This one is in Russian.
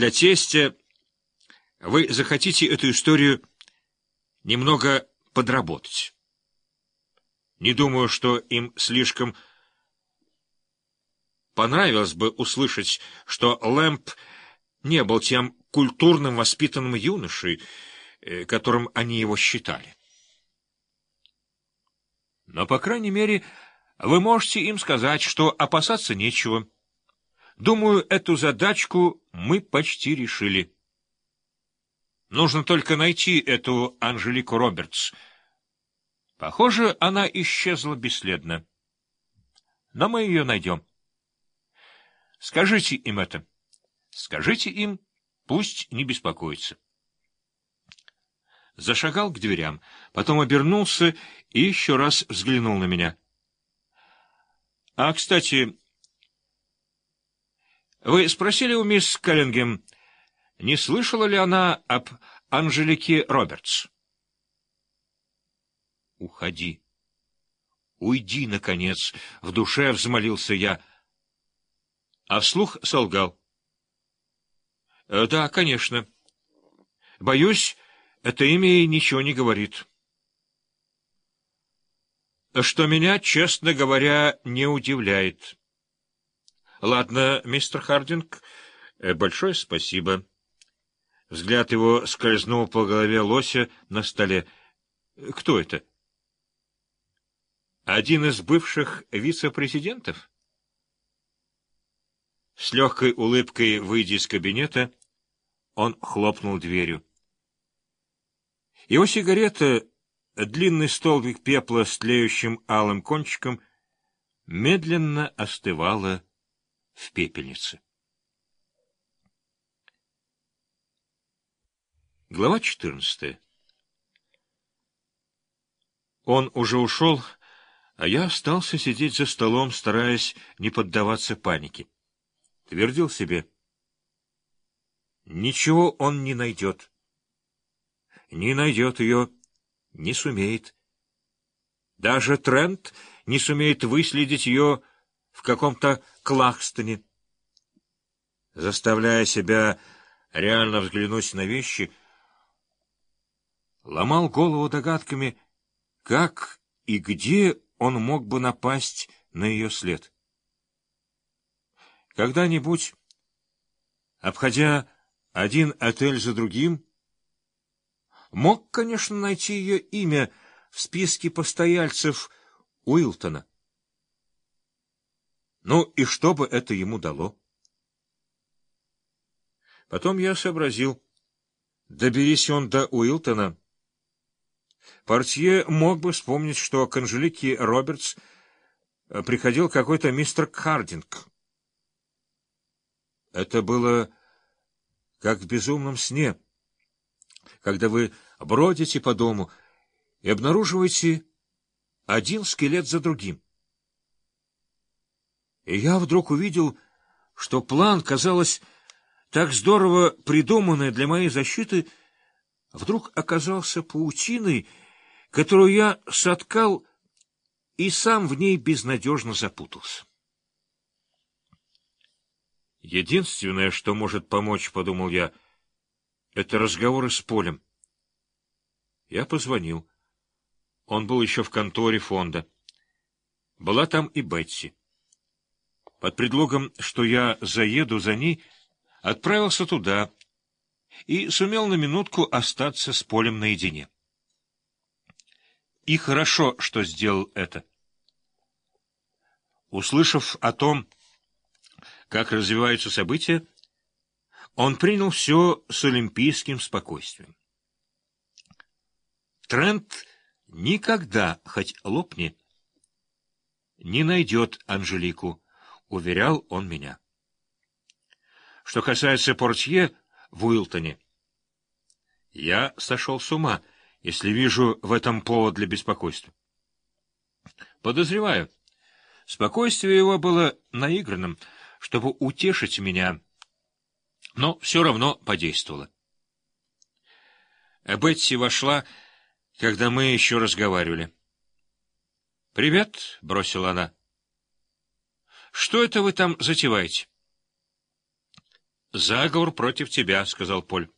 для тестя вы захотите эту историю немного подработать. Не думаю, что им слишком понравилось бы услышать, что Лэмп не был тем культурным воспитанным юношей, э, которым они его считали. Но, по крайней мере, вы можете им сказать, что опасаться нечего. Думаю, эту задачку мы почти решили. Нужно только найти эту Анжелику Робертс. Похоже, она исчезла бесследно. Но мы ее найдем. Скажите им это. Скажите им, пусть не беспокоятся. Зашагал к дверям, потом обернулся и еще раз взглянул на меня. — А, кстати, вы спросили у мисс Келлингем, не слышала ли она об Анжелике Робертс? — Уходи. Уйди, наконец, — в душе взмолился я, а вслух солгал. «Э, — Да, конечно. Боюсь, это имя ей ничего не говорит. Что меня, честно говоря, не удивляет. Ладно, мистер Хардинг, э, большое спасибо. Взгляд его скользнул по голове лося на столе. Кто это? Один из бывших вице-президентов? С легкой улыбкой, выйдя из кабинета, он хлопнул дверью. Его сигарета, длинный столбик пепла с тлеющим алым кончиком, медленно остывала в пепельнице. Глава 14 Он уже ушел, а я остался сидеть за столом, стараясь не поддаваться панике. Твердил себе. Ничего он не найдет. Не найдет ее, не сумеет. Даже Трент не сумеет выследить ее в каком-то Клахстоне. Заставляя себя реально взглянуть на вещи, ломал голову догадками, как и где он мог бы напасть на ее след. Когда-нибудь, обходя один отель за другим, мог, конечно, найти ее имя в списке постояльцев Уилтона. Ну и что бы это ему дало? Потом я сообразил, доберись он до Уилтона, Портье мог бы вспомнить, что к Анжелике Робертс э, приходил какой-то мистер Хардинг. Это было как в безумном сне, когда вы бродите по дому и обнаруживаете один скелет за другим. Я вдруг увидел, что план, казалось, так здорово придуманный для моей защиты, вдруг оказался паутиной, которую я соткал и сам в ней безнадежно запутался. Единственное, что может помочь, — подумал я, — это разговоры с Полем. Я позвонил. Он был еще в конторе фонда. Была там и Бетси. Под предлогом, что я заеду за ней, отправился туда и сумел на минутку остаться с Полем наедине. И хорошо, что сделал это. Услышав о том, как развиваются события, он принял все с олимпийским спокойствием. Трент никогда, хоть лопни, не найдет Анжелику, уверял он меня. Что касается портье в Уилтоне, я сошел с ума, если вижу в этом повод для беспокойства. Подозреваю, спокойствие его было наигранным, чтобы утешить меня, но все равно подействовало. Бетси вошла, когда мы еще разговаривали. «Привет», — бросила она. «Что это вы там затеваете?» «Заговор против тебя», — сказал Поль.